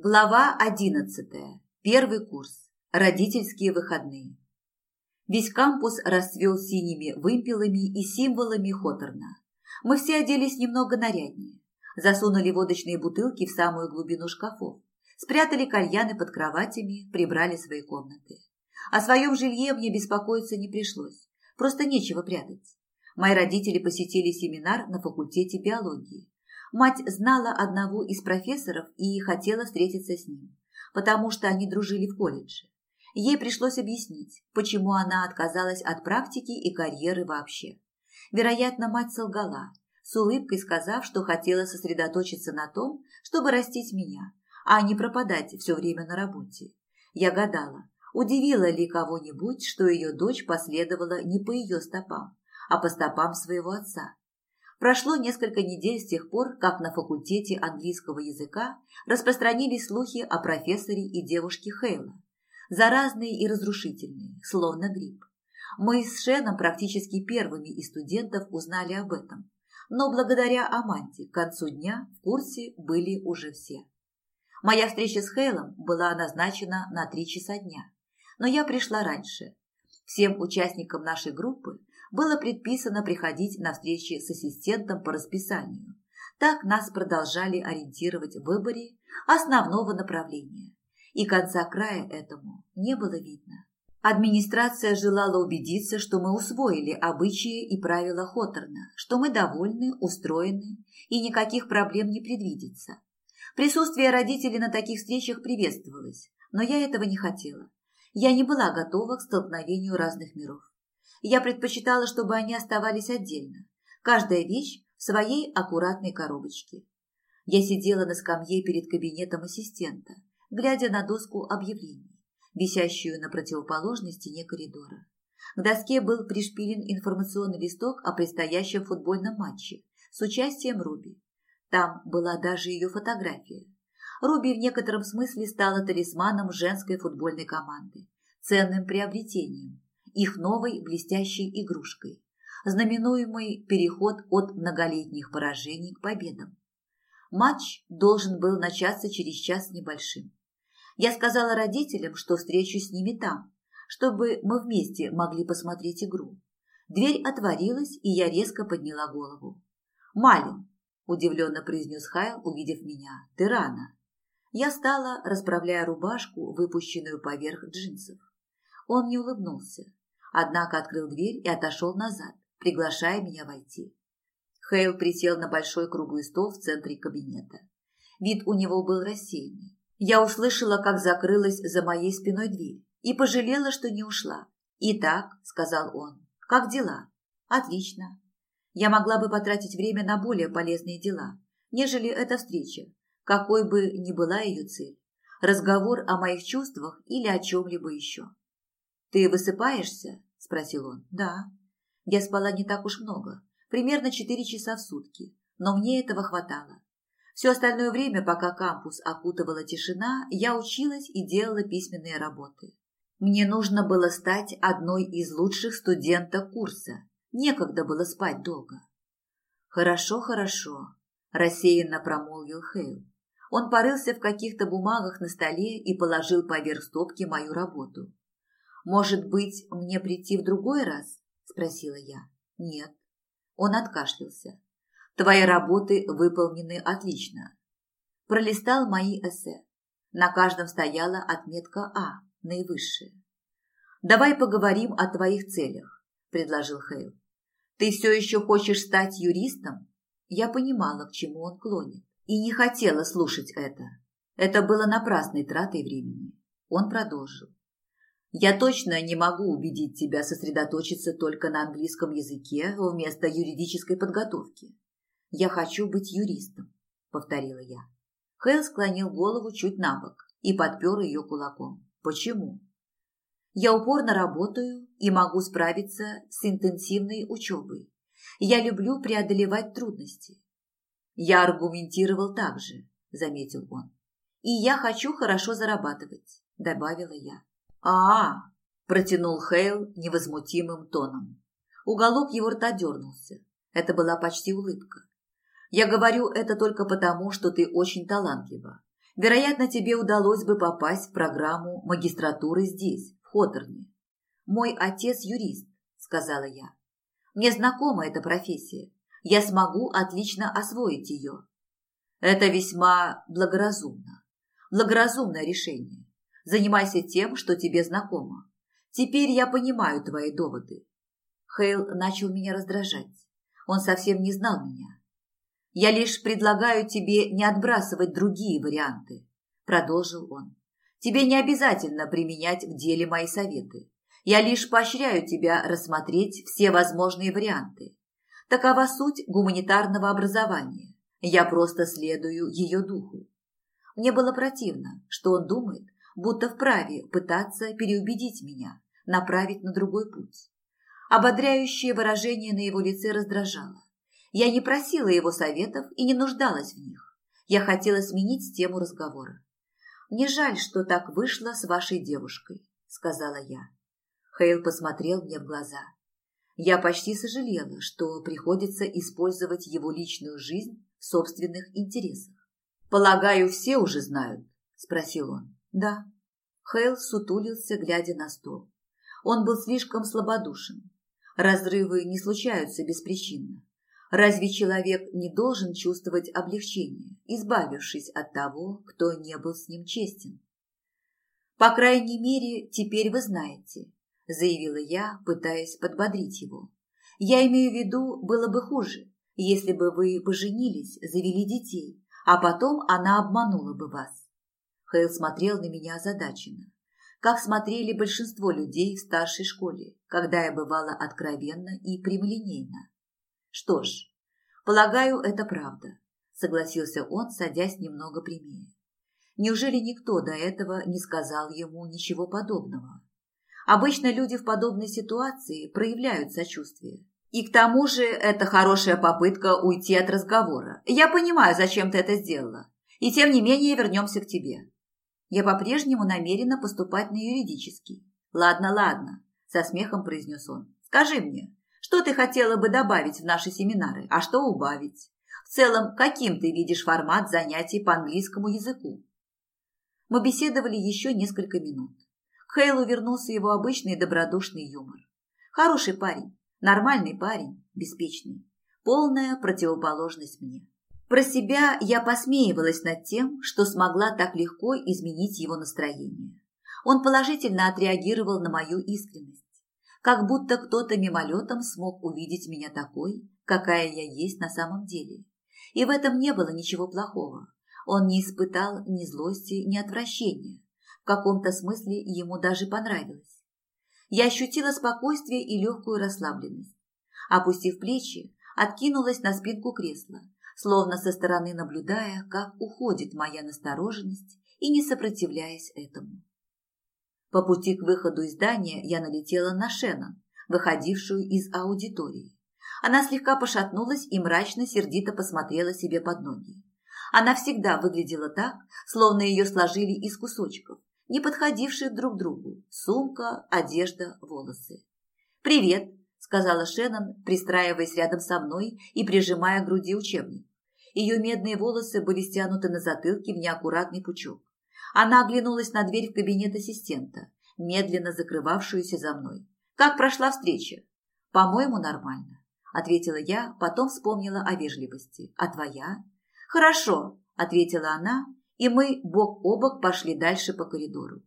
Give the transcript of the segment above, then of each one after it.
Глава одиннадцатая. Первый курс. Родительские выходные. Весь кампус расцвел синими вымпелами и символами Хоторна. Мы все оделись немного наряднее. Засунули водочные бутылки в самую глубину шкафов. Спрятали кальяны под кроватями, прибрали свои комнаты. О своем жилье мне беспокоиться не пришлось. Просто нечего прятать. Мои родители посетили семинар на факультете биологии. Мать знала одного из профессоров и хотела встретиться с ним, потому что они дружили в колледже. Ей пришлось объяснить, почему она отказалась от практики и карьеры вообще. Вероятно, мать солгала, с улыбкой сказав, что хотела сосредоточиться на том, чтобы растить меня, а не пропадать все время на работе. Я гадала, удивила ли кого-нибудь, что ее дочь последовала не по ее стопам, а по стопам своего отца. Прошло несколько недель с тех пор, как на факультете английского языка распространились слухи о профессоре и девушке Хейла заразные и разрушительные, словно грипп. Мы с Шеном практически первыми из студентов узнали об этом, но благодаря Аманте к концу дня в курсе были уже все. Моя встреча с Хейлом была назначена на три часа дня, но я пришла раньше. Всем участникам нашей группы было предписано приходить на встречи с ассистентом по расписанию. Так нас продолжали ориентировать в выборе основного направления и конца края этому не было видно. Администрация желала убедиться, что мы усвоили обычаи и правила Хоторна, что мы довольны, устроены и никаких проблем не предвидится. Присутствие родителей на таких встречах приветствовалось, но я этого не хотела. Я не была готова к столкновению разных миров. Я предпочитала, чтобы они оставались отдельно, каждая вещь в своей аккуратной коробочке. Я сидела на скамье перед кабинетом ассистента, глядя на доску объявлений, висящую на противоположной стене коридора. К доске был пришпилен информационный листок о предстоящем футбольном матче с участием Руби. Там была даже ее фотография. Руби в некотором смысле стала талисманом женской футбольной команды, ценным приобретением, их новой блестящей игрушкой, знаменуемый переход от многолетних поражений к победам. Матч должен был начаться через час небольшим. Я сказала родителям, что встречусь с ними там, чтобы мы вместе могли посмотреть игру. Дверь отворилась, и я резко подняла голову. «Малин!» – удивленно произнес Хайл, увидев меня. «Ты рано!» Я стала, расправляя рубашку, выпущенную поверх джинсов. Он не улыбнулся, однако открыл дверь и отошел назад, приглашая меня войти. Хейл присел на большой круглый стол в центре кабинета. Вид у него был рассеянный. Я услышала, как закрылась за моей спиной дверь и пожалела, что не ушла. «Итак», — сказал он, — «как дела?» «Отлично. Я могла бы потратить время на более полезные дела, нежели эта встреча, какой бы ни была ее цель. Разговор о моих чувствах или о чем-либо еще». «Ты высыпаешься?» – спросил он. «Да». Я спала не так уж много, примерно четыре часа в сутки, но мне этого хватало. Все остальное время, пока кампус окутывала тишина, я училась и делала письменные работы. Мне нужно было стать одной из лучших студенток курса. Некогда было спать долго. «Хорошо, хорошо», – рассеянно промолвил Хейл. Он порылся в каких-то бумагах на столе и положил поверх стопки мою работу. «Может быть, мне прийти в другой раз?» – спросила я. «Нет». Он откашлялся. Твои работы выполнены отлично. Пролистал мои эссе. На каждом стояла отметка А, наивысшая. «Давай поговорим о твоих целях», – предложил Хейл. «Ты все еще хочешь стать юристом?» Я понимала, к чему он клонит, и не хотела слушать это. Это было напрасной тратой времени. Он продолжил. «Я точно не могу убедить тебя сосредоточиться только на английском языке вместо юридической подготовки. «Я хочу быть юристом», — повторила я. Хэл склонил голову чуть на бок и подпер ее кулаком. «Почему?» «Я упорно работаю и могу справиться с интенсивной учебой. Я люблю преодолевать трудности». «Я аргументировал так же», — заметил он. «И я хочу хорошо зарабатывать», — добавила я. «А-а!» – протянул Хейл невозмутимым тоном. Уголок его рта дернулся. Это была почти улыбка. Я говорю это только потому, что ты очень талантлива. Вероятно, тебе удалось бы попасть в программу магистратуры здесь, в Хоторне. Мой отец юрист, сказала я. Мне знакома эта профессия. Я смогу отлично освоить ее. Это весьма благоразумно. Благоразумное решение. Занимайся тем, что тебе знакомо. Теперь я понимаю твои доводы. Хейл начал меня раздражать. Он совсем не знал меня. Я лишь предлагаю тебе не отбрасывать другие варианты, продолжил он. Тебе не обязательно применять в деле мои советы. Я лишь поощряю тебя рассмотреть все возможные варианты. Такова суть гуманитарного образования. Я просто следую ее духу. Мне было противно, что он думает, будто вправе пытаться переубедить меня, направить на другой путь. Ободряющее выражение на его лице раздражало. Я не просила его советов и не нуждалась в них. Я хотела сменить тему разговора. «Мне жаль, что так вышло с вашей девушкой», — сказала я. Хейл посмотрел мне в глаза. Я почти сожалела, что приходится использовать его личную жизнь в собственных интересах. «Полагаю, все уже знают?» – спросил он. «Да». Хейл сутулился, глядя на стол. Он был слишком слабодушен. Разрывы не случаются беспричинно. Разве человек не должен чувствовать облегчение, избавившись от того, кто не был с ним честен? По крайней мере, теперь вы знаете, заявила я, пытаясь подбодрить его. Я имею в виду, было бы хуже, если бы вы поженились, завели детей, а потом она обманула бы вас. Хейл смотрел на меня озадаченно, как смотрели большинство людей в старшей школе, когда я бывала откровенна и прямолинейна. Что ж, полагаю, это правда, согласился он, садясь немного прямее. Неужели никто до этого не сказал ему ничего подобного? Обычно люди в подобной ситуации проявляют сочувствие. И к тому же это хорошая попытка уйти от разговора. Я понимаю, зачем ты это сделала. И тем не менее вернемся к тебе. Я по-прежнему намерена поступать на юридический. Ладно, ладно, со смехом произнес он. Скажи мне, что ты хотела бы добавить в наши семинары, а что убавить? В целом, каким ты видишь формат занятий по английскому языку? Мы беседовали еще несколько минут. К Хейлу вернулся его обычный добродушный юмор. Хороший парень, нормальный парень, беспечный. Полная противоположность мне. Про себя я посмеивалась над тем, что смогла так легко изменить его настроение. Он положительно отреагировал на мою искренность. Как будто кто-то мимолетом смог увидеть меня такой, какая я есть на самом деле. И в этом не было ничего плохого. Он не испытал ни злости, ни отвращения каком-то смысле ему даже понравилось. Я ощутила спокойствие и легкую расслабленность. Опустив плечи, откинулась на спинку кресла, словно со стороны наблюдая, как уходит моя настороженность и не сопротивляясь этому. По пути к выходу из здания я налетела на Шеннон, выходившую из аудитории. Она слегка пошатнулась и мрачно-сердито посмотрела себе под ноги. Она всегда выглядела так, словно ее сложили из кусочков, не подходившие друг другу. Сумка, одежда, волосы. «Привет», – сказала Шеннон, пристраиваясь рядом со мной и прижимая к груди учебник. Ее медные волосы были стянуты на затылке в неаккуратный пучок. Она оглянулась на дверь в кабинет ассистента, медленно закрывавшуюся за мной. «Как прошла встреча?» «По-моему, нормально», – ответила я, потом вспомнила о вежливости. «А твоя?» «Хорошо», – ответила она и мы бок о бок пошли дальше по коридору.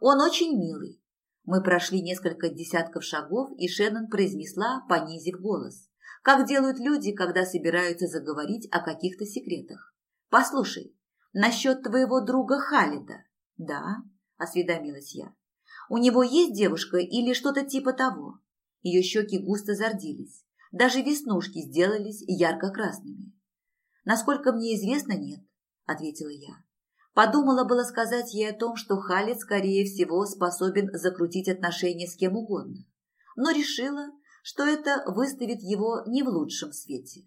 Он очень милый. Мы прошли несколько десятков шагов, и Шеннон произнесла, понизив голос, как делают люди, когда собираются заговорить о каких-то секретах. «Послушай, насчет твоего друга Халида». «Да», – осведомилась я. «У него есть девушка или что-то типа того?» Ее щеки густо зарделись. Даже веснушки сделались ярко-красными. «Насколько мне известно, нет», – ответила я. Подумала было сказать ей о том, что Халид, скорее всего, способен закрутить отношения с кем угодно, но решила, что это выставит его не в лучшем свете.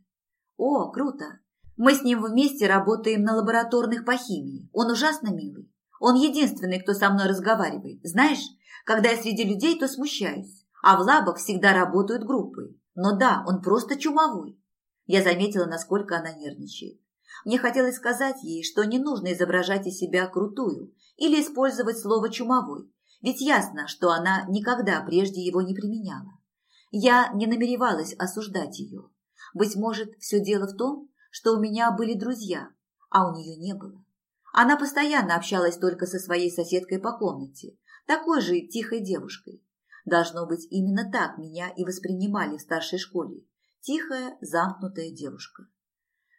«О, круто! Мы с ним вместе работаем на лабораторных по химии. Он ужасно милый. Он единственный, кто со мной разговаривает. Знаешь, когда я среди людей, то смущаюсь, а в лабах всегда работают группой. Но да, он просто чумовой». Я заметила, насколько она нервничает. Мне хотелось сказать ей, что не нужно изображать из себя крутую или использовать слово «чумовой», ведь ясно, что она никогда прежде его не применяла. Я не намеревалась осуждать ее. Быть может, все дело в том, что у меня были друзья, а у нее не было. Она постоянно общалась только со своей соседкой по комнате, такой же тихой девушкой. Должно быть, именно так меня и воспринимали в старшей школе. Тихая, замкнутая девушка.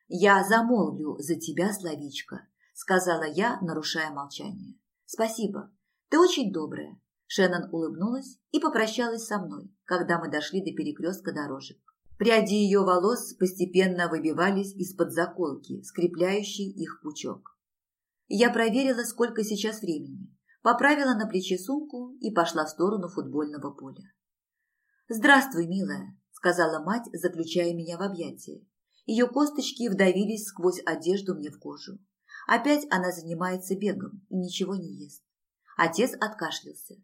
«Я замолвлю за тебя словечко», – сказала я, нарушая молчание. «Спасибо. Ты очень добрая». Шеннон улыбнулась и попрощалась со мной, когда мы дошли до перекрестка дорожек. Пряди ее волос постепенно выбивались из-под заколки, скрепляющей их пучок. Я проверила, сколько сейчас времени, поправила на плече сумку и пошла в сторону футбольного поля. «Здравствуй, милая», – сказала мать, заключая меня в объятия. Ее косточки вдавились сквозь одежду мне в кожу. Опять она занимается бегом и ничего не ест. Отец откашлялся.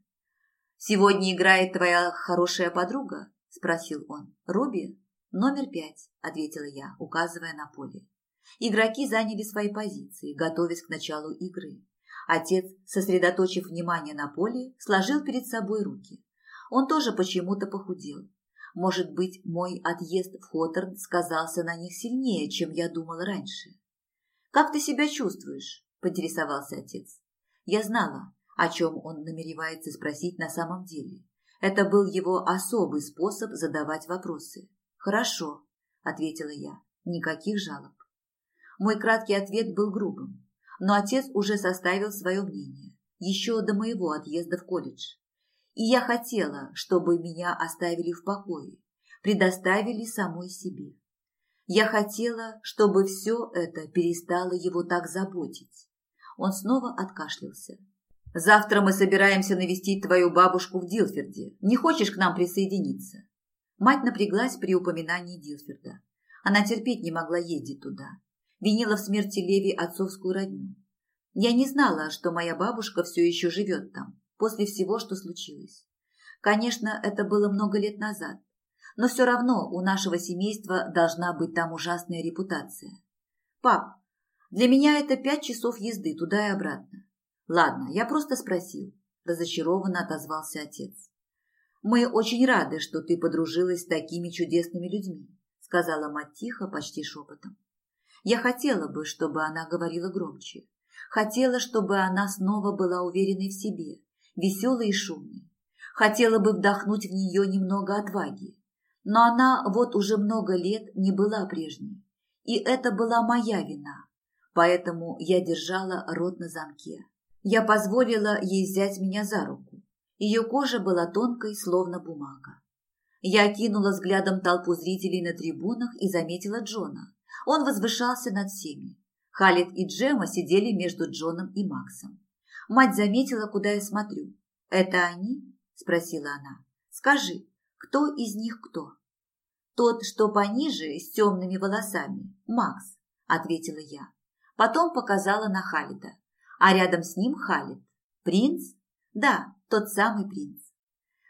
«Сегодня играет твоя хорошая подруга?» – спросил он. «Руби?» «Номер пять», – ответила я, указывая на поле. Игроки заняли свои позиции, готовясь к началу игры. Отец, сосредоточив внимание на поле, сложил перед собой руки. Он тоже почему-то похудел. Может быть, мой отъезд в Хоторн сказался на них сильнее, чем я думала раньше. «Как ты себя чувствуешь?» – поинтересовался отец. Я знала, о чем он намеревается спросить на самом деле. Это был его особый способ задавать вопросы. «Хорошо», – ответила я, – «никаких жалоб». Мой краткий ответ был грубым, но отец уже составил свое мнение, еще до моего отъезда в колледж. И я хотела, чтобы меня оставили в покое, предоставили самой себе. Я хотела, чтобы все это перестало его так заботить. Он снова откашлялся. «Завтра мы собираемся навестить твою бабушку в Дилферде. Не хочешь к нам присоединиться?» Мать напряглась при упоминании Дилферда. Она терпеть не могла ездить туда. Винила в смерти Леви отцовскую родню. Я не знала, что моя бабушка все еще живет там после всего, что случилось. Конечно, это было много лет назад, но все равно у нашего семейства должна быть там ужасная репутация. Пап, для меня это пять часов езды туда и обратно. Ладно, я просто спросил, разочарованно отозвался отец. Мы очень рады, что ты подружилась с такими чудесными людьми, сказала мать тихо, почти шепотом. Я хотела бы, чтобы она говорила громче. Хотела, чтобы она снова была уверенной в себе, веселой и шумной. Хотела бы вдохнуть в нее немного отваги. Но она вот уже много лет не была прежней. И это была моя вина. Поэтому я держала рот на замке. Я позволила ей взять меня за руку. Ее кожа была тонкой, словно бумага. Я кинула взглядом толпу зрителей на трибунах и заметила Джона. Он возвышался над всеми. Халид и Джема сидели между Джоном и Максом. Мать заметила, куда я смотрю. «Это они?» – спросила она. «Скажи, кто из них кто?» «Тот, что пониже, с темными волосами. Макс», – ответила я. Потом показала на Халида. А рядом с ним Халид. «Принц?» «Да, тот самый принц».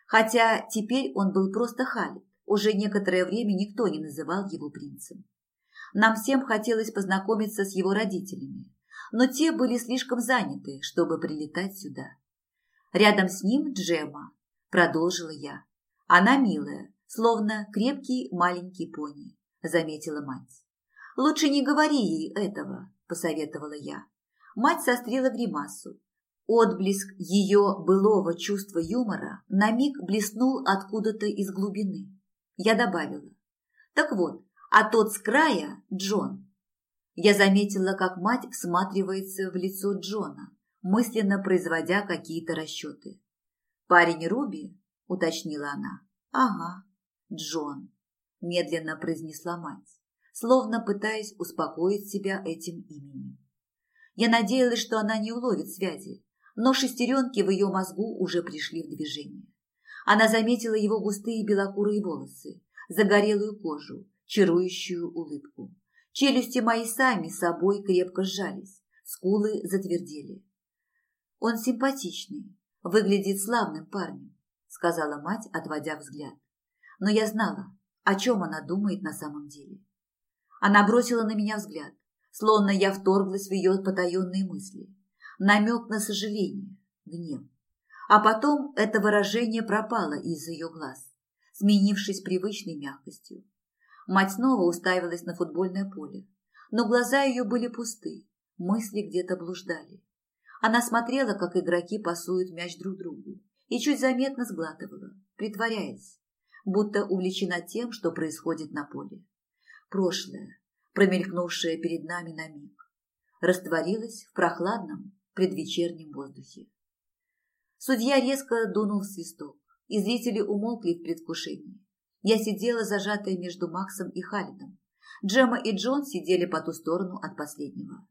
Хотя теперь он был просто Халид. Уже некоторое время никто не называл его принцем. Нам всем хотелось познакомиться с его родителями, но те были слишком заняты, чтобы прилетать сюда. Рядом с ним Джема, продолжила я. Она милая, словно крепкий маленький пони, заметила мать. Лучше не говори ей этого, посоветовала я. Мать сострила гримасу. Отблеск ее былого чувства юмора на миг блеснул откуда-то из глубины. Я добавила. Так вот, а тот с края – Джон. Я заметила, как мать всматривается в лицо Джона, мысленно производя какие-то расчеты. «Парень Руби?» – уточнила она. «Ага, Джон», – медленно произнесла мать, словно пытаясь успокоить себя этим именем. Я надеялась, что она не уловит связи, но шестеренки в ее мозгу уже пришли в движение. Она заметила его густые белокурые волосы, загорелую кожу, чарующую улыбку. Челюсти мои сами собой крепко сжались, скулы затвердели. «Он симпатичный, выглядит славным парнем», — сказала мать, отводя взгляд. Но я знала, о чем она думает на самом деле. Она бросила на меня взгляд, словно я вторглась в ее потаенные мысли. Намек на сожаление, гнев. А потом это выражение пропало из ее глаз, сменившись привычной мягкостью. Мать снова уставилась на футбольное поле, но глаза ее были пусты, мысли где-то блуждали. Она смотрела, как игроки пасуют мяч друг другу, и чуть заметно сглатывала, притворяясь, будто увлечена тем, что происходит на поле. Прошлое, промелькнувшее перед нами на миг, растворилось в прохладном предвечернем воздухе. Судья резко дунул в свисток, и зрители умолкли в предвкушении. Я сидела зажатая между Максом и Халидом. Джема и Джон сидели по ту сторону от последнего.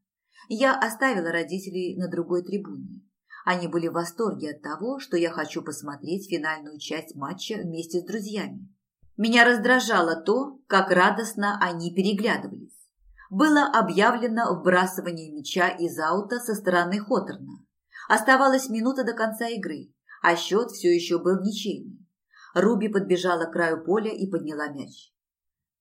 Я оставила родителей на другой трибуне. Они были в восторге от того, что я хочу посмотреть финальную часть матча вместе с друзьями. Меня раздражало то, как радостно они переглядывались. Было объявлено вбрасывание мяча из аута со стороны Хоторна. Оставалась минута до конца игры, а счет все еще был ничейный. Руби подбежала к краю поля и подняла мяч.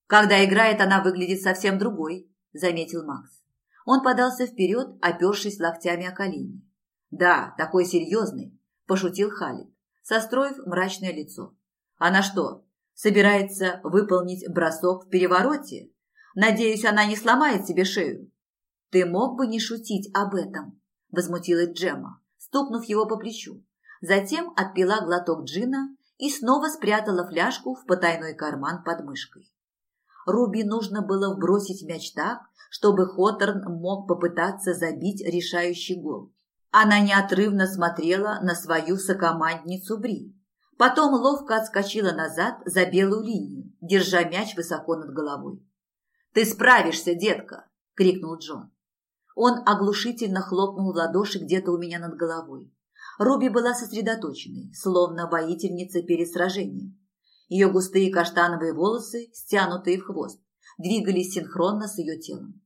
«Когда играет, она выглядит совсем другой», – заметил Макс. Он подался вперед, опершись локтями о колени. «Да, такой серьезный», – пошутил Халид, состроив мрачное лицо. «Она что, собирается выполнить бросок в перевороте? Надеюсь, она не сломает себе шею?» «Ты мог бы не шутить об этом», – возмутилась Джема, стукнув его по плечу. Затем отпила глоток джина и снова спрятала фляжку в потайной карман под мышкой. Руби нужно было вбросить мяч так, чтобы Хоторн мог попытаться забить решающий гол. Она неотрывно смотрела на свою сокомандницу Бри. Потом ловко отскочила назад за белую линию, держа мяч высоко над головой. «Ты справишься, детка!» – крикнул Джон. Он оглушительно хлопнул в ладоши где-то у меня над головой. Руби была сосредоточенной, словно воительница перед сражением. Ее густые каштановые волосы, стянутые в хвост, двигались синхронно с ее телом.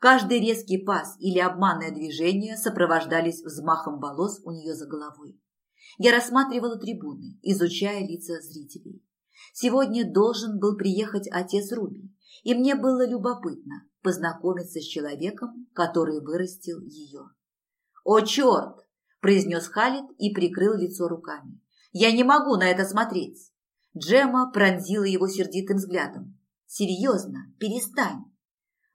Каждый резкий пас или обманное движение сопровождались взмахом волос у нее за головой. Я рассматривала трибуны, изучая лица зрителей. Сегодня должен был приехать отец Руби, и мне было любопытно познакомиться с человеком, который вырастил ее. «О, черт!» – произнес Халид и прикрыл лицо руками. «Я не могу на это смотреть!» Джема пронзила его сердитым взглядом. «Серьезно, перестань!»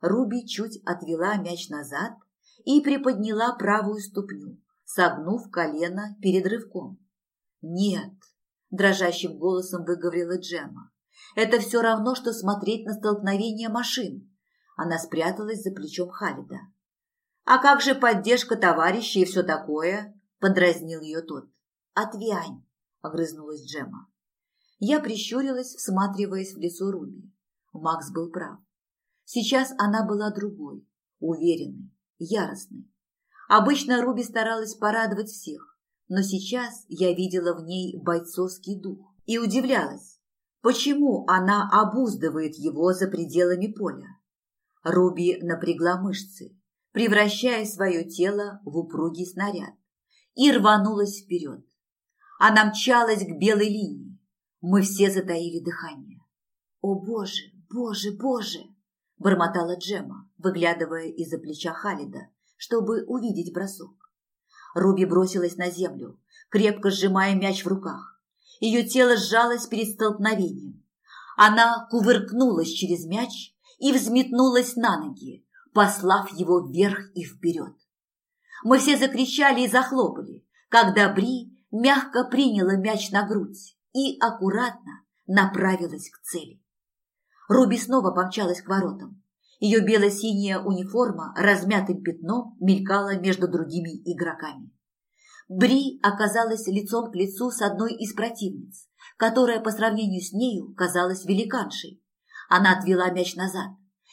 Руби чуть отвела мяч назад и приподняла правую ступню, согнув колено перед рывком. «Нет!» – дрожащим голосом выговорила Джема. «Это все равно, что смотреть на столкновение машин!» Она спряталась за плечом Халида. «А как же поддержка товарищей и все такое?» – подразнил ее тот. «Отвянь!» – огрызнулась Джема. Я прищурилась, всматриваясь в лицо Руби. Макс был прав. Сейчас она была другой, уверенной, яростной. Обычно Руби старалась порадовать всех, но сейчас я видела в ней бойцовский дух и удивлялась, почему она обуздывает его за пределами поля. Руби напрягла мышцы, превращая свое тело в упругий снаряд, и рванулась вперед. Она мчалась к белой линии, мы все затаили дыхание. «О, Боже, Боже, Боже!» – бормотала Джема, выглядывая из-за плеча Халида, чтобы увидеть бросок. Руби бросилась на землю, крепко сжимая мяч в руках. Ее тело сжалось перед столкновением. Она кувыркнулась через мяч и взметнулась на ноги, послав его вверх и вперед. Мы все закричали и захлопали, когда Бри мягко приняла мяч на грудь и аккуратно направилась к цели. Руби снова помчалась к воротам. Ее бело-синяя униформа размятым пятном мелькала между другими игроками. Бри оказалась лицом к лицу с одной из противниц, которая по сравнению с нею казалась великаншей. Она отвела мяч назад,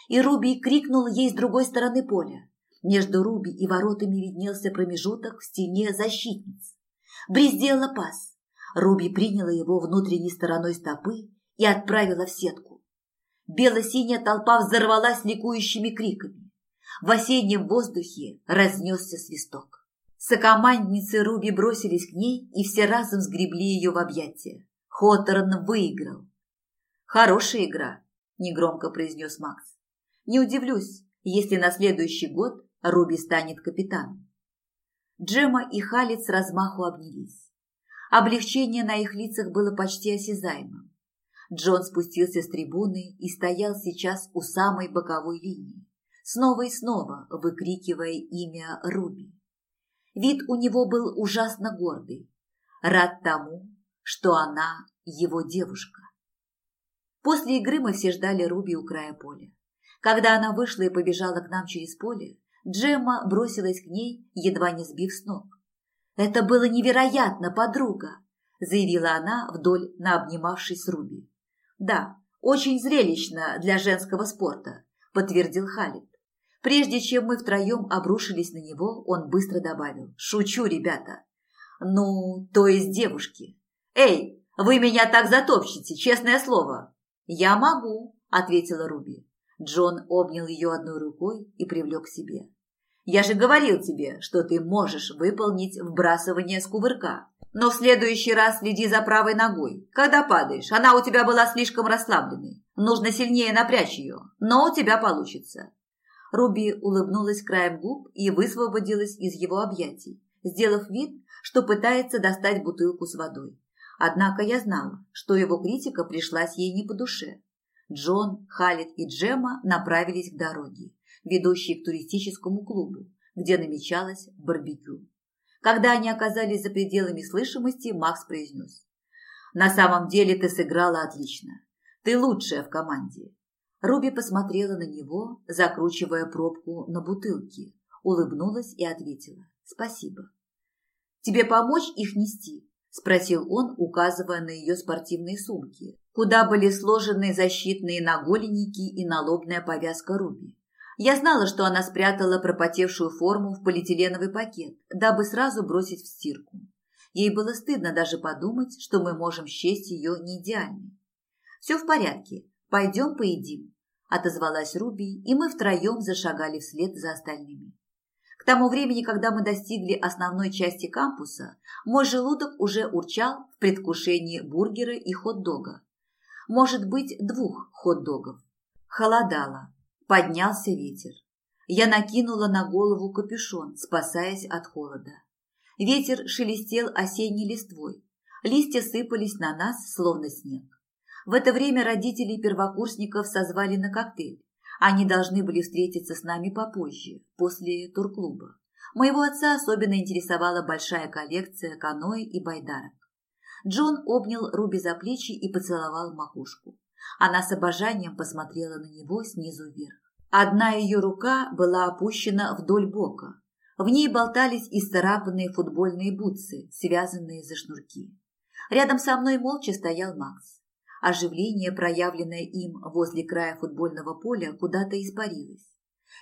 и Руби крикнула ей с другой стороны поля. Между Руби и воротами виднелся промежуток в стене защитниц. Бри сделала пас, Руби приняла его внутренней стороной стопы и отправила в сетку. Бело-синяя толпа взорвалась ликующими криками. В осеннем воздухе разнесся свисток. Сокомандницы Руби бросились к ней и все разом сгребли ее в объятия. Хоторн выиграл. «Хорошая игра», – негромко произнес Макс. «Не удивлюсь, если на следующий год Руби станет капитаном. Джема и Халид с размаху обнялись. Облегчение на их лицах было почти осязаемым. Джон спустился с трибуны и стоял сейчас у самой боковой линии, снова и снова выкрикивая имя Руби. Вид у него был ужасно гордый, рад тому, что она его девушка. После игры мы все ждали Руби у края поля. Когда она вышла и побежала к нам через поле, Джемма бросилась к ней, едва не сбив с ног. «Это было невероятно, подруга!» – заявила она вдоль на обнимавшись Руби. «Да, очень зрелищно для женского спорта», – подтвердил Халид. Прежде чем мы втроем обрушились на него, он быстро добавил. «Шучу, ребята!» «Ну, то есть девушки!» «Эй, вы меня так затопчете, честное слово!» «Я могу», – ответила Руби. Джон обнял ее одной рукой и привлек к себе. Я же говорил тебе, что ты можешь выполнить вбрасывание с кувырка. Но в следующий раз следи за правой ногой. Когда падаешь, она у тебя была слишком расслабленной. Нужно сильнее напрячь ее, но у тебя получится. Руби улыбнулась краем губ и высвободилась из его объятий, сделав вид, что пытается достать бутылку с водой. Однако я знала, что его критика пришлась ей не по душе. Джон, Халит и Джема направились к дороге ведущий к туристическому клубу, где намечалось барбекю. Когда они оказались за пределами слышимости, Макс произнес. «На самом деле ты сыграла отлично. Ты лучшая в команде». Руби посмотрела на него, закручивая пробку на бутылке, улыбнулась и ответила «Спасибо». «Тебе помочь их нести?» – спросил он, указывая на ее спортивные сумки, куда были сложены защитные наголенники и налобная повязка Руби. Я знала, что она спрятала пропотевшую форму в полиэтиленовый пакет, дабы сразу бросить в стирку. Ей было стыдно даже подумать, что мы можем счесть ее не идеальной. «Все в порядке, пойдем поедим», – отозвалась Руби, и мы втроем зашагали вслед за остальными. К тому времени, когда мы достигли основной части кампуса, мой желудок уже урчал в предвкушении бургера и хот-дога. Может быть, двух хот-догов. Холодало, Поднялся ветер. Я накинула на голову капюшон, спасаясь от холода. Ветер шелестел осенней листвой. Листья сыпались на нас, словно снег. В это время родители первокурсников созвали на коктейль. Они должны были встретиться с нами попозже, после турклуба. Моего отца особенно интересовала большая коллекция каноэ и байдарок. Джон обнял Руби за плечи и поцеловал макушку. Она с обожанием посмотрела на него снизу вверх. Одна ее рука была опущена вдоль бока. В ней болтались исцарапанные футбольные бутсы, связанные за шнурки. Рядом со мной молча стоял Макс. Оживление, проявленное им возле края футбольного поля, куда-то испарилось.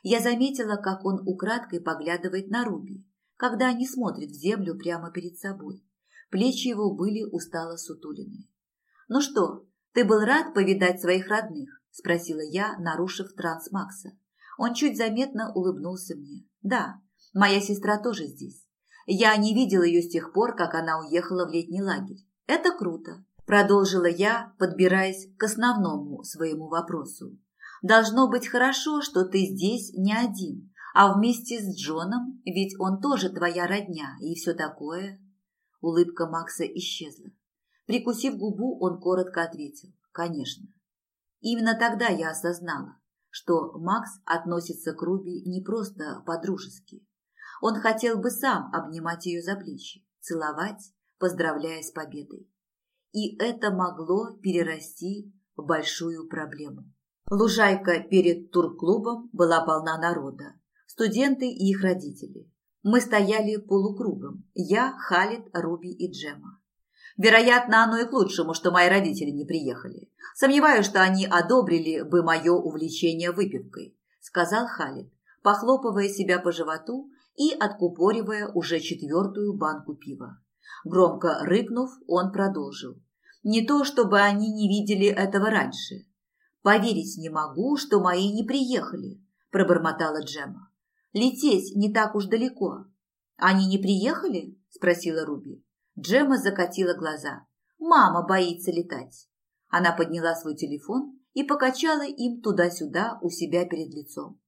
Я заметила, как он украдкой поглядывает на Руби, когда они смотрят в землю прямо перед собой. Плечи его были устало сутулены. «Ну что, ты был рад повидать своих родных?» – спросила я, нарушив транс Макса. Он чуть заметно улыбнулся мне. «Да, моя сестра тоже здесь. Я не видела ее с тех пор, как она уехала в летний лагерь. Это круто», – продолжила я, подбираясь к основному своему вопросу. «Должно быть хорошо, что ты здесь не один, а вместе с Джоном, ведь он тоже твоя родня и все такое». Улыбка Макса исчезла. Прикусив губу, он коротко ответил «Конечно». Именно тогда я осознала, что Макс относится к Руби не просто по-дружески. Он хотел бы сам обнимать ее за плечи, целовать, поздравляя с победой. И это могло перерасти в большую проблему. Лужайка перед турклубом была полна народа. Студенты и их родители. Мы стояли полукругом. Я, Халид, Руби и Джема. Вероятно, оно и к лучшему, что мои родители не приехали. Сомневаюсь, что они одобрили бы мое увлечение выпивкой», – сказал Халид, похлопывая себя по животу и откупоривая уже четвертую банку пива. Громко рыкнув, он продолжил. «Не то, чтобы они не видели этого раньше. Поверить не могу, что мои не приехали», – пробормотала Джема. «Лететь не так уж далеко». «Они не приехали?» – спросила Руби. Джема закатила глаза. «Мама боится летать». Она подняла свой телефон и покачала им туда-сюда у себя перед лицом.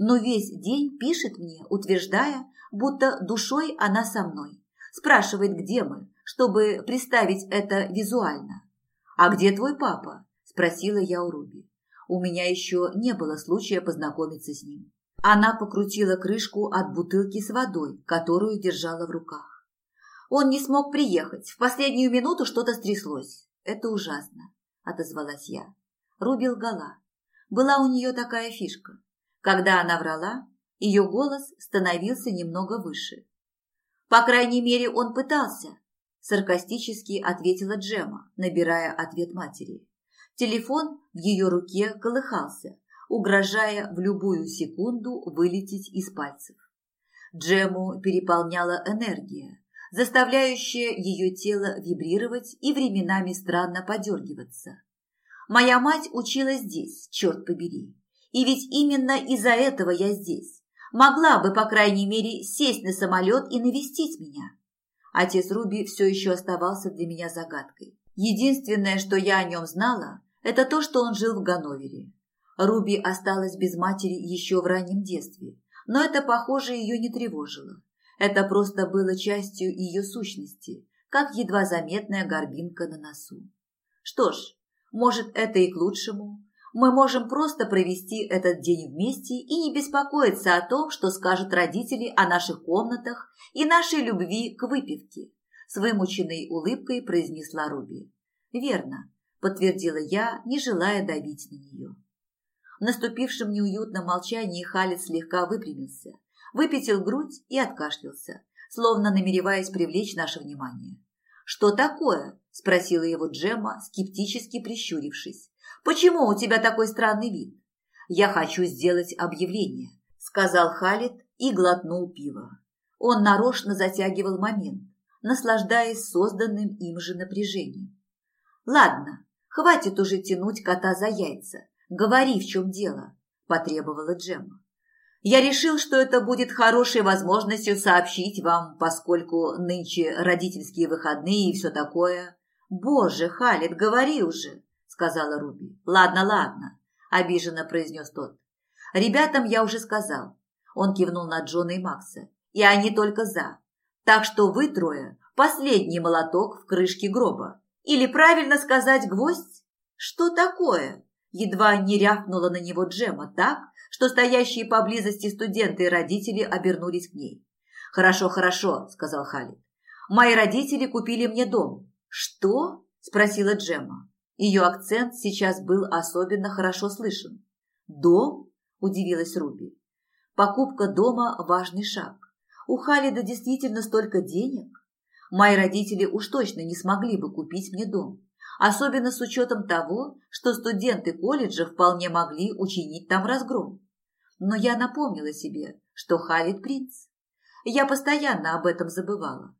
но весь день пишет мне, утверждая, будто душой она со мной. Спрашивает, где мы, чтобы представить это визуально. «А где твой папа?» – спросила я у Руби. У меня еще не было случая познакомиться с ним. Она покрутила крышку от бутылки с водой, которую держала в руках. Он не смог приехать. В последнюю минуту что-то стряслось. Это ужасно, отозвалась я. Руби лгала. Была у нее такая фишка. Когда она врала, ее голос становился немного выше. По крайней мере, он пытался, саркастически ответила Джема, набирая ответ матери. Телефон в ее руке колыхался, угрожая в любую секунду вылететь из пальцев. Джему переполняла энергия, заставляющая ее тело вибрировать и временами странно подергиваться. Моя мать училась здесь, черт побери. И ведь именно из-за этого я здесь. Могла бы, по крайней мере, сесть на самолет и навестить меня. Отец Руби все еще оставался для меня загадкой. Единственное, что я о нем знала, это то, что он жил в Ганновере. Руби осталась без матери еще в раннем детстве, но это, похоже, ее не тревожило. Это просто было частью ее сущности, как едва заметная горбинка на носу. Что ж, может, это и к лучшему. Мы можем просто провести этот день вместе и не беспокоиться о том, что скажут родители о наших комнатах и нашей любви к выпивке. С вымученной улыбкой произнесла Руби. «Верно», – подтвердила я, не желая давить на нее. В наступившем неуютном молчании Халит слегка выпрямился, выпятил грудь и откашлялся, словно намереваясь привлечь наше внимание. «Что такое?» – спросила его Джема, скептически прищурившись. «Почему у тебя такой странный вид?» «Я хочу сделать объявление», – сказал Халит и глотнул пиво. Он нарочно затягивал момент, наслаждаясь созданным им же напряжением. «Ладно, хватит уже тянуть кота за яйца. Говори, в чем дело», – потребовала Джемма. Я решил, что это будет хорошей возможностью сообщить вам, поскольку нынче родительские выходные и все такое. Боже, Халит, говори уже, сказала Руби. Ладно, ладно, обиженно произнес тот. Ребятам я уже сказал. Он кивнул на Джона и Макса. И они только за. Так что вы трое – последний молоток в крышке гроба. Или правильно сказать гвоздь? Что такое? Едва не рявкнула на него Джема так, что стоящие поблизости студенты и родители обернулись к ней. «Хорошо, хорошо», – сказал Халид. «Мои родители купили мне дом». «Что?» – спросила Джемма. Ее акцент сейчас был особенно хорошо слышен. «Дом?» – удивилась Руби. «Покупка дома – важный шаг. У Халида действительно столько денег? Мои родители уж точно не смогли бы купить мне дом особенно с учетом того, что студенты колледжа вполне могли учинить там разгром. Но я напомнила себе, что Халид принц. Я постоянно об этом забывала.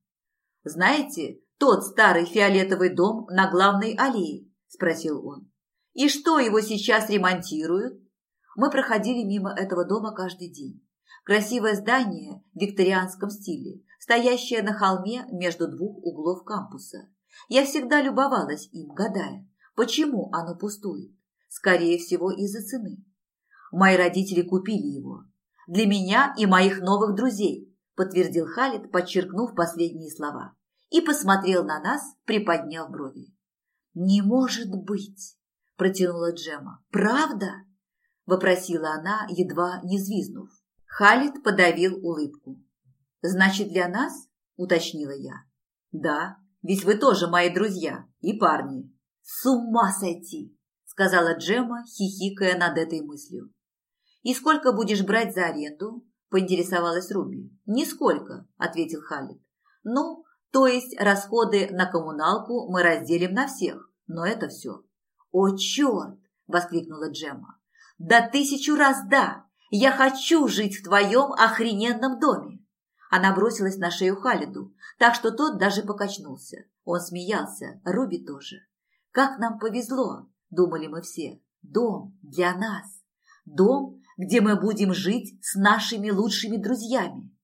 «Знаете, тот старый фиолетовый дом на главной аллее?» – спросил он. «И что его сейчас ремонтируют?» Мы проходили мимо этого дома каждый день. Красивое здание в викторианском стиле, стоящее на холме между двух углов кампуса. Я всегда любовалась им, гадая, почему оно пустует. Скорее всего, из-за цены. Мои родители купили его. Для меня и моих новых друзей, подтвердил Халид, подчеркнув последние слова. И посмотрел на нас, приподняв брови. «Не может быть!» – протянула Джема. «Правда?» – вопросила она, едва не взвизнув. Халид подавил улыбку. «Значит, для нас?» – уточнила я. «Да», ведь вы тоже мои друзья и парни». «С ума сойти!» – сказала Джема, хихикая над этой мыслью. «И сколько будешь брать за аренду?» – поинтересовалась Руби. «Нисколько», – ответил Халид. «Ну, то есть расходы на коммуналку мы разделим на всех, но это все». «О, черт!» – воскликнула Джема. «Да тысячу раз да! Я хочу жить в твоем охрененном доме!» Она бросилась на шею Халиду, так что тот даже покачнулся. Он смеялся, Руби тоже. «Как нам повезло!» – думали мы все. «Дом для нас! Дом, где мы будем жить с нашими лучшими друзьями!»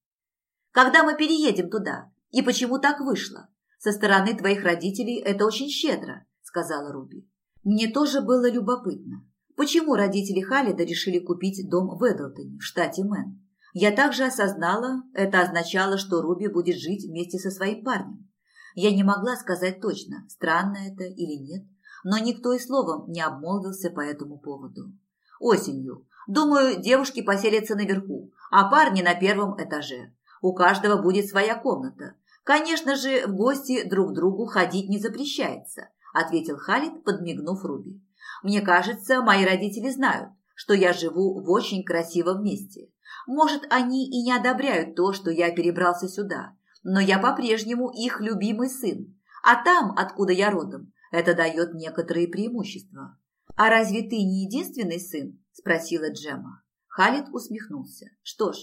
«Когда мы переедем туда? И почему так вышло? Со стороны твоих родителей это очень щедро», – сказала Руби. Мне тоже было любопытно, почему родители Халида решили купить дом в Эдлтоне, в штате Мэн. Я также осознала, это означало, что Руби будет жить вместе со своим парнем. Я не могла сказать точно, странно это или нет, но никто и словом не обмолвился по этому поводу. Осенью. Думаю, девушки поселятся наверху, а парни на первом этаже. У каждого будет своя комната. Конечно же, в гости друг другу ходить не запрещается, ответил Халид, подмигнув Руби. Мне кажется, мои родители знают, что я живу в очень красивом месте. Может, они и не одобряют то, что я перебрался сюда, но я по-прежнему их любимый сын. А там, откуда я родом, это дает некоторые преимущества. «А разве ты не единственный сын?» – спросила Джема. Халид усмехнулся. «Что ж,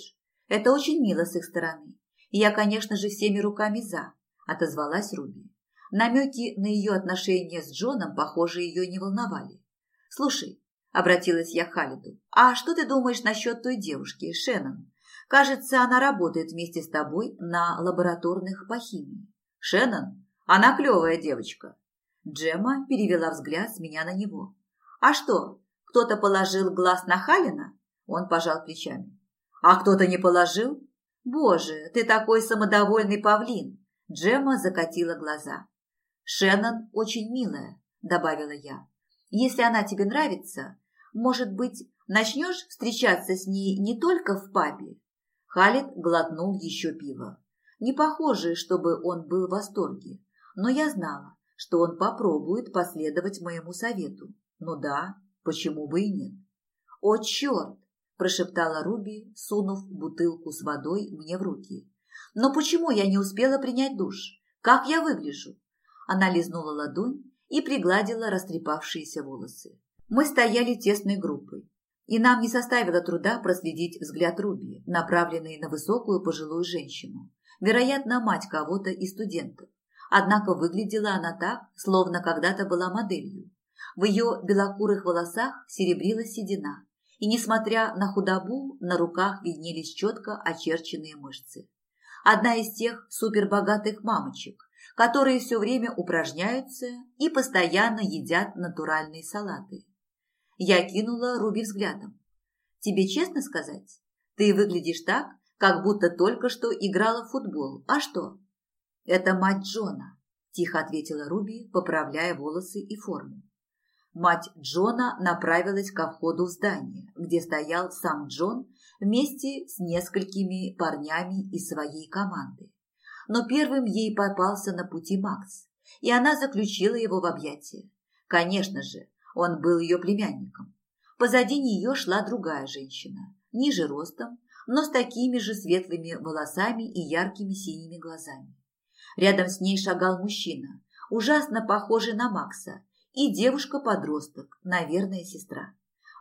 это очень мило с их стороны. И я, конечно же, всеми руками за», – отозвалась Руби. Намеки на ее отношения с Джоном, похоже, ее не волновали. «Слушай», – обратилась я к Халиду, – «а что ты думаешь насчет той девушки, Шеннон? Кажется, она работает вместе с тобой на лабораторных по химии». «Шеннон? Она клевая девочка». Джема перевела взгляд с меня на него. «А что, кто-то положил глаз на Халина?» Он пожал плечами. «А кто-то не положил?» «Боже, ты такой самодовольный павлин!» Джема закатила глаза. «Шеннон очень милая», – добавила я. «Если она тебе нравится, может быть, начнешь встречаться с ней не только в пабе?» Халид глотнул еще пиво. Не похоже, чтобы он был в восторге, но я знала, что он попробует последовать моему совету. Ну да, почему бы и нет? «О, черт!» – прошептала Руби, сунув бутылку с водой мне в руки. «Но почему я не успела принять душ? Как я выгляжу?» Она лизнула ладонь и пригладила растрепавшиеся волосы. Мы стояли тесной группой, и нам не составило труда проследить взгляд Руби, направленный на высокую пожилую женщину, вероятно, мать кого-то из студентов. Однако выглядела она так, словно когда-то была моделью. В ее белокурых волосах серебрилась седина, и, несмотря на худобу, на руках виднелись четко очерченные мышцы. Одна из тех супербогатых мамочек, которые все время упражняются и постоянно едят натуральные салаты. Я кинула Руби взглядом. «Тебе честно сказать, ты выглядишь так, как будто только что играла в футбол. А что?» «Это мать Джона», – тихо ответила Руби, поправляя волосы и форму. Мать Джона направилась ко входу в здание, где стоял сам Джон вместе с несколькими парнями из своей команды но первым ей попался на пути Макс, и она заключила его в объятия. Конечно же, он был ее племянником. Позади нее шла другая женщина, ниже ростом, но с такими же светлыми волосами и яркими синими глазами. Рядом с ней шагал мужчина, ужасно похожий на Макса, и девушка-подросток, наверное, сестра.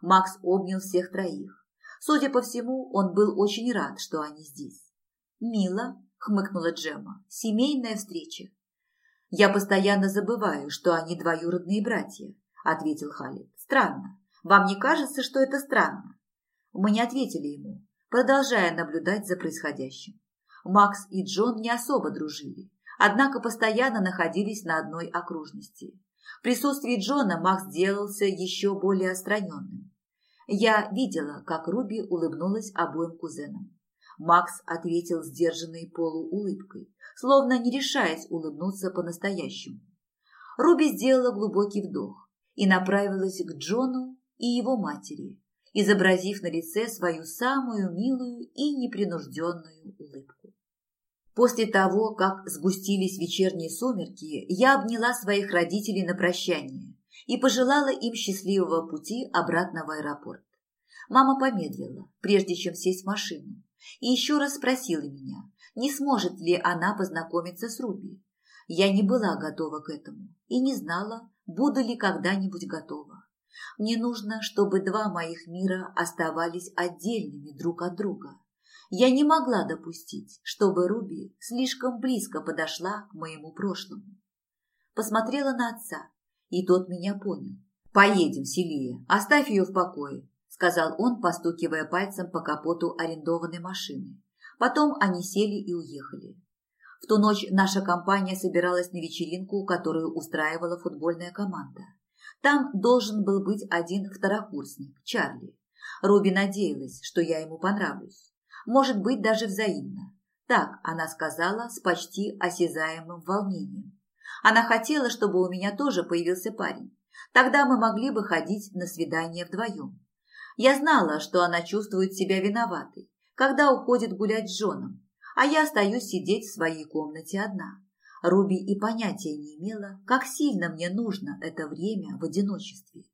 Макс обнял всех троих. Судя по всему, он был очень рад, что они здесь. Мила, хмыкнула Джемма. «Семейная встреча». «Я постоянно забываю, что они двоюродные братья», – ответил Халид. «Странно. Вам не кажется, что это странно?» Мы не ответили ему, продолжая наблюдать за происходящим. Макс и Джон не особо дружили, однако постоянно находились на одной окружности. В присутствии Джона Макс делался еще более остраненным. Я видела, как Руби улыбнулась обоим кузенам. Макс ответил сдержанной полуулыбкой, словно не решаясь улыбнуться по-настоящему. Руби сделала глубокий вдох и направилась к Джону и его матери, изобразив на лице свою самую милую и непринужденную улыбку. После того, как сгустились вечерние сумерки, я обняла своих родителей на прощание и пожелала им счастливого пути обратно в аэропорт. Мама помедлила, прежде чем сесть в машину, и еще раз спросила меня, не сможет ли она познакомиться с Руби. Я не была готова к этому и не знала, буду ли когда-нибудь готова. Мне нужно, чтобы два моих мира оставались отдельными друг от друга. Я не могла допустить, чтобы Руби слишком близко подошла к моему прошлому. Посмотрела на отца, и тот меня понял. «Поедем, Селия, оставь ее в покое сказал он, постукивая пальцем по капоту арендованной машины. Потом они сели и уехали. В ту ночь наша компания собиралась на вечеринку, которую устраивала футбольная команда. Там должен был быть один второкурсник, Чарли. Руби надеялась, что я ему понравлюсь. Может быть, даже взаимно. Так она сказала с почти осязаемым волнением. Она хотела, чтобы у меня тоже появился парень. Тогда мы могли бы ходить на свидание вдвоем. Я знала, что она чувствует себя виноватой, когда уходит гулять с Джоном, а я остаюсь сидеть в своей комнате одна. Руби и понятия не имела, как сильно мне нужно это время в одиночестве.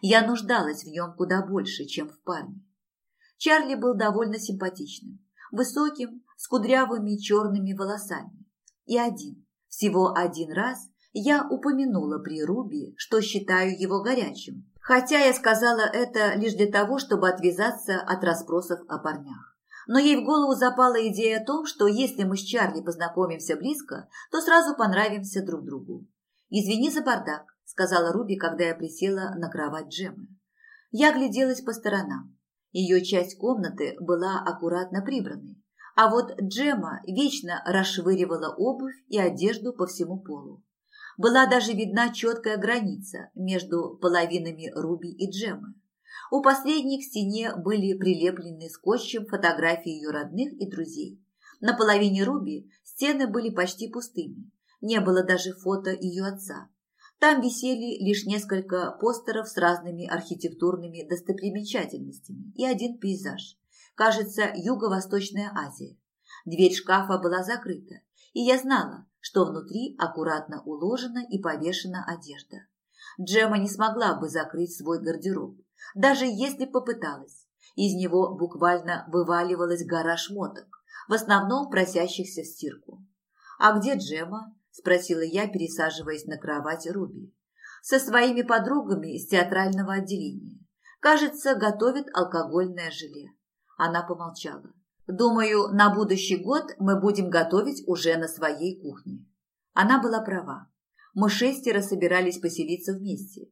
Я нуждалась в нем куда больше, чем в парне. Чарли был довольно симпатичным, высоким, с кудрявыми черными волосами. И один, всего один раз я упомянула при Руби, что считаю его горячим, хотя я сказала это лишь для того, чтобы отвязаться от расспросов о парнях. Но ей в голову запала идея о том, что если мы с Чарли познакомимся близко, то сразу понравимся друг другу. «Извини за бардак», – сказала Руби, когда я присела на кровать Джемы. Я гляделась по сторонам. Ее часть комнаты была аккуратно прибранной, а вот Джема вечно расшвыривала обувь и одежду по всему полу. Была даже видна четкая граница между половинами Руби и Джемы. У последней к стене были прилеплены скотчем фотографии ее родных и друзей. На половине Руби стены были почти пустыми. Не было даже фото ее отца. Там висели лишь несколько постеров с разными архитектурными достопримечательностями и один пейзаж. Кажется, Юго-Восточная Азия. Дверь шкафа была закрыта, и я знала, что внутри аккуратно уложена и повешена одежда. Джема не смогла бы закрыть свой гардероб, даже если попыталась. Из него буквально вываливалась гора шмоток, в основном просящихся в стирку. «А где Джема?» – спросила я, пересаживаясь на кровать Руби. «Со своими подругами из театрального отделения. Кажется, готовит алкогольное желе». Она помолчала. Думаю, на будущий год мы будем готовить уже на своей кухне. Она была права. Мы шестеро собирались поселиться вместе.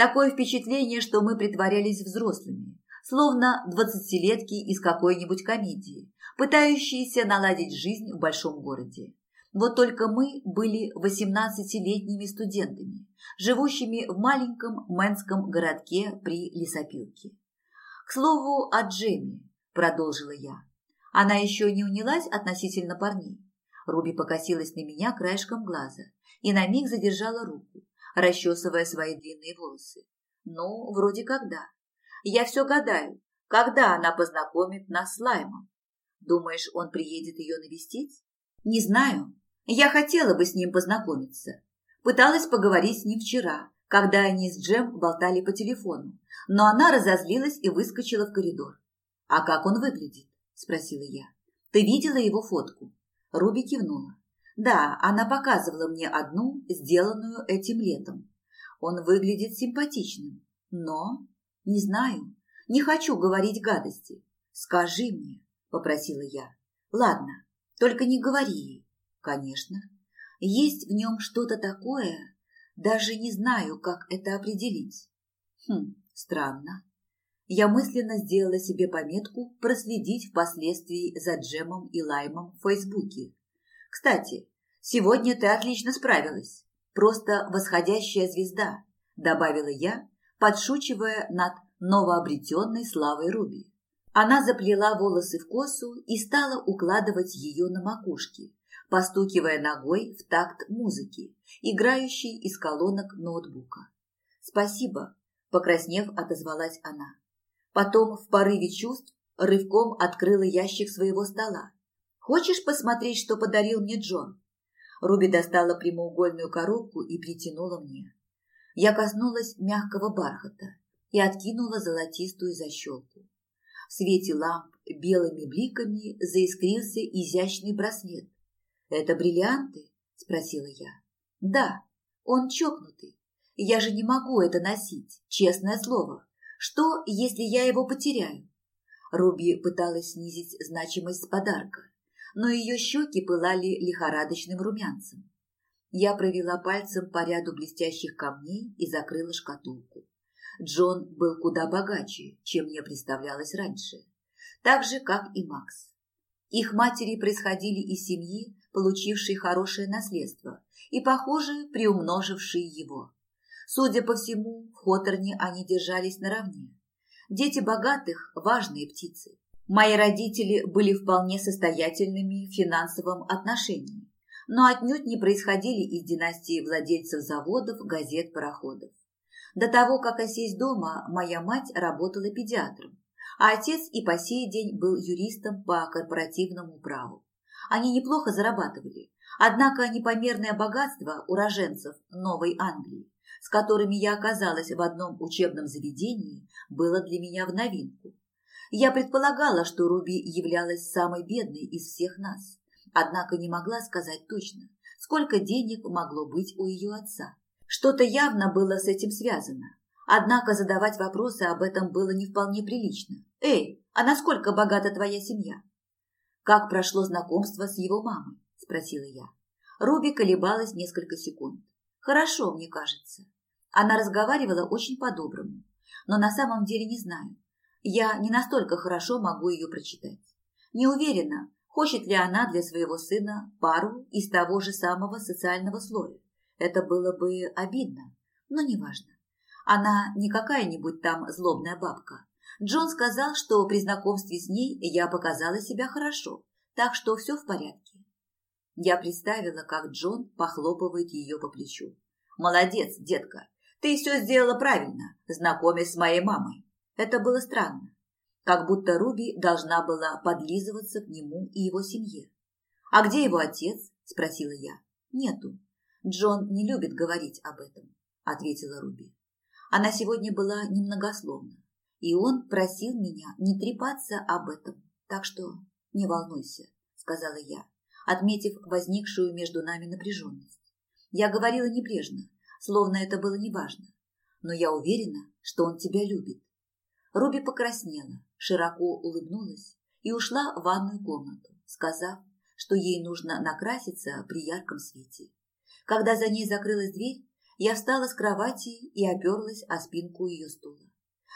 Такое впечатление, что мы притворялись взрослыми, словно двадцатилетки из какой-нибудь комедии, пытающиеся наладить жизнь в большом городе. Вот только мы были восемнадцатилетними студентами, живущими в маленьком мэнском городке при лесопилке. «К слову о Джеме», – продолжила я. Она еще не унялась относительно парней. Руби покосилась на меня краешком глаза и на миг задержала руку, расчесывая свои длинные волосы. Ну, вроде когда. Я все гадаю, когда она познакомит нас с Лаймом. Думаешь, он приедет ее навестить? Не знаю. Я хотела бы с ним познакомиться. Пыталась поговорить с ним вчера, когда они с Джем болтали по телефону, но она разозлилась и выскочила в коридор. А как он выглядит? спросила я. Ты видела его фотку? Руби кивнула. Да, она показывала мне одну, сделанную этим летом. Он выглядит симпатичным, но... Не знаю, не хочу говорить гадости. Скажи мне, попросила я. Ладно, только не говори ей. Конечно. Есть в нем что-то такое, даже не знаю, как это определить. Хм, странно. Я мысленно сделала себе пометку проследить впоследствии за Джемом и Лаймом в Фейсбуке. Кстати, сегодня ты отлично справилась. Просто восходящая звезда, добавила я, подшучивая над новообретенной славой Руби. Она заплела волосы в косу и стала укладывать ее на макушке, постукивая ногой в такт музыки, играющей из колонок ноутбука. «Спасибо», – покраснев, отозвалась она. Потом в порыве чувств рывком открыла ящик своего стола. «Хочешь посмотреть, что подарил мне Джон?» Руби достала прямоугольную коробку и притянула мне. Я коснулась мягкого бархата и откинула золотистую защелку. В свете ламп белыми бликами заискрился изящный браслет. «Это бриллианты?» – спросила я. «Да, он чокнутый. Я же не могу это носить, честное слово. Что, если я его потеряю? Руби пыталась снизить значимость подарка, но ее щеки пылали лихорадочным румянцем. Я провела пальцем по ряду блестящих камней и закрыла шкатулку. Джон был куда богаче, чем мне представлялось раньше, так же, как и Макс. Их матери происходили из семьи, получившей хорошее наследство и, похоже, приумножившей его. Судя по всему, в Хоторне они держались наравне. Дети богатых – важные птицы. Мои родители были вполне состоятельными в финансовом отношении, но отнюдь не происходили из династии владельцев заводов, газет, пароходов. До того, как осесть дома, моя мать работала педиатром, а отец и по сей день был юристом по корпоративному праву. Они неплохо зарабатывали, однако непомерное богатство уроженцев Новой Англии с которыми я оказалась в одном учебном заведении, было для меня в новинку. Я предполагала, что Руби являлась самой бедной из всех нас, однако не могла сказать точно, сколько денег могло быть у ее отца. Что-то явно было с этим связано, однако задавать вопросы об этом было не вполне прилично. «Эй, а насколько богата твоя семья?» «Как прошло знакомство с его мамой?» – спросила я. Руби колебалась несколько секунд. Хорошо, мне кажется. Она разговаривала очень по-доброму, но на самом деле не знаю. Я не настолько хорошо могу ее прочитать. Не уверена, хочет ли она для своего сына пару из того же самого социального слоя. Это было бы обидно, но неважно. Она не какая-нибудь там злобная бабка. Джон сказал, что при знакомстве с ней я показала себя хорошо, так что все в порядке. Я представила, как Джон похлопывает ее по плечу. «Молодец, детка, ты все сделала правильно, знакомясь с моей мамой». Это было странно, как будто Руби должна была подлизываться к нему и его семье. «А где его отец?» – спросила я. «Нету. Джон не любит говорить об этом», – ответила Руби. Она сегодня была немногословна, и он просил меня не трепаться об этом, так что не волнуйся, – сказала я отметив возникшую между нами напряженность. Я говорила небрежно, словно это было неважно, но я уверена, что он тебя любит. Руби покраснела, широко улыбнулась и ушла в ванную комнату, сказав, что ей нужно накраситься при ярком свете. Когда за ней закрылась дверь, я встала с кровати и оперлась о спинку ее стула.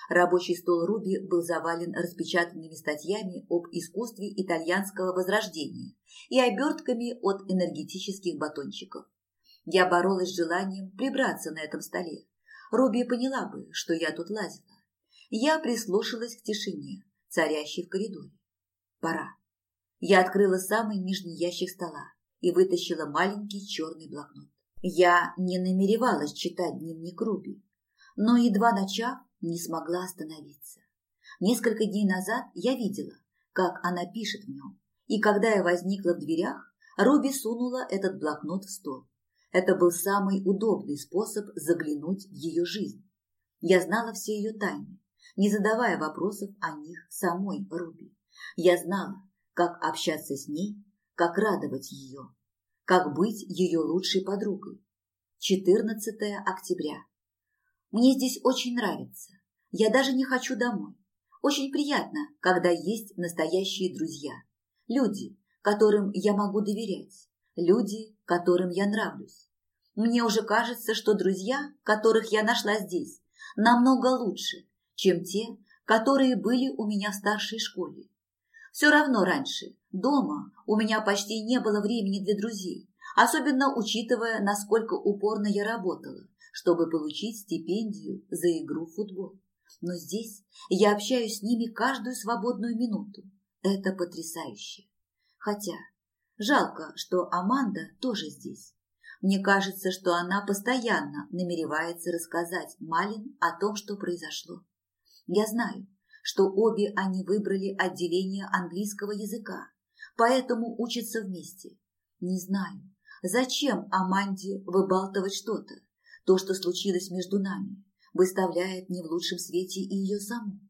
Рабочий стол Руби был завален распечатанными статьями об искусстве итальянского возрождения и обертками от энергетических батончиков. Я боролась с желанием прибраться на этом столе. Руби поняла бы, что я тут лазила. Я прислушалась к тишине, царящей в коридоре. Пора. Я открыла самый нижний ящик стола и вытащила маленький черный блокнот. Я не намеревалась читать дневник Руби, но, едва начав, не смогла остановиться. Несколько дней назад я видела, как она пишет в нем, и когда я возникла в дверях, Руби сунула этот блокнот в стол. Это был самый удобный способ заглянуть в ее жизнь. Я знала все ее тайны, не задавая вопросов о них самой Руби. Я знала, как общаться с ней, как радовать ее, как быть ее лучшей подругой. 14 октября. Мне здесь очень нравится. Я даже не хочу домой. Очень приятно, когда есть настоящие друзья. Люди, которым я могу доверять. Люди, которым я нравлюсь. Мне уже кажется, что друзья, которых я нашла здесь, намного лучше, чем те, которые были у меня в старшей школе. Все равно раньше, дома, у меня почти не было времени для друзей, особенно учитывая, насколько упорно я работала чтобы получить стипендию за игру в футбол. Но здесь я общаюсь с ними каждую свободную минуту. Это потрясающе. Хотя жалко, что Аманда тоже здесь. Мне кажется, что она постоянно намеревается рассказать Малин о том, что произошло. Я знаю, что обе они выбрали отделение английского языка, поэтому учатся вместе. Не знаю, зачем Аманде выбалтывать что-то, то, что случилось между нами, выставляет не в лучшем свете и ее саму.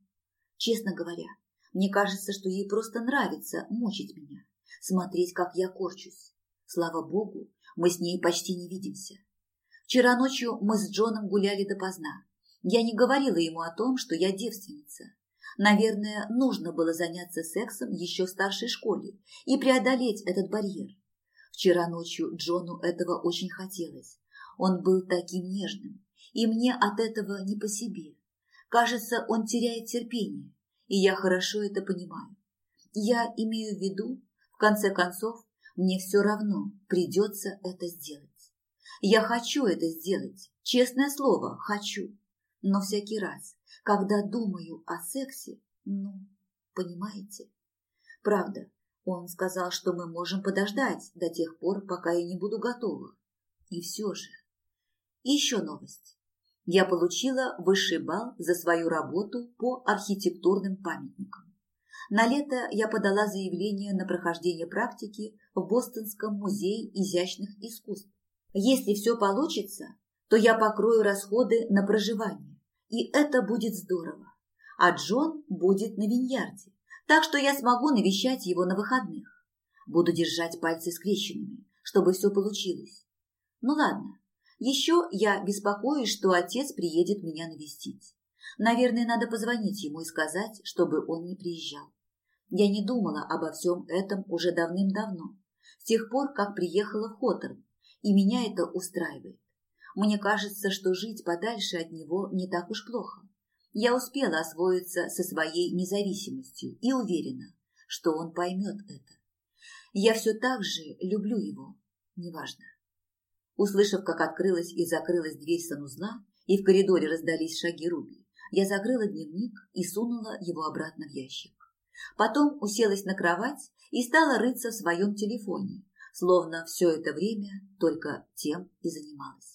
Честно говоря, мне кажется, что ей просто нравится мучить меня, смотреть, как я корчусь. Слава богу, мы с ней почти не видимся. Вчера ночью мы с Джоном гуляли допоздна. Я не говорила ему о том, что я девственница. Наверное, нужно было заняться сексом еще в старшей школе и преодолеть этот барьер. Вчера ночью Джону этого очень хотелось, он был таким нежным, и мне от этого не по себе. Кажется, он теряет терпение, и я хорошо это понимаю. Я имею в виду, в конце концов, мне все равно придется это сделать. Я хочу это сделать, честное слово, хочу. Но всякий раз, когда думаю о сексе, ну, понимаете? Правда, он сказал, что мы можем подождать до тех пор, пока я не буду готова. И все же. Еще новость. Я получила высший балл за свою работу по архитектурным памятникам. На лето я подала заявление на прохождение практики в Бостонском музее изящных искусств. Если все получится, то я покрою расходы на проживание, и это будет здорово. А Джон будет на Виньярде, так что я смогу навещать его на выходных. Буду держать пальцы скрещенными, чтобы все получилось. Ну ладно, еще я беспокоюсь, что отец приедет меня навестить. Наверное, надо позвонить ему и сказать, чтобы он не приезжал. Я не думала обо всем этом уже давным-давно, с тех пор, как приехала в Хоторн, и меня это устраивает. Мне кажется, что жить подальше от него не так уж плохо. Я успела освоиться со своей независимостью и уверена, что он поймет это. Я все так же люблю его, неважно. Услышав, как открылась и закрылась дверь санузла, и в коридоре раздались шаги Руби, я закрыла дневник и сунула его обратно в ящик. Потом уселась на кровать и стала рыться в своем телефоне, словно все это время только тем и занималась.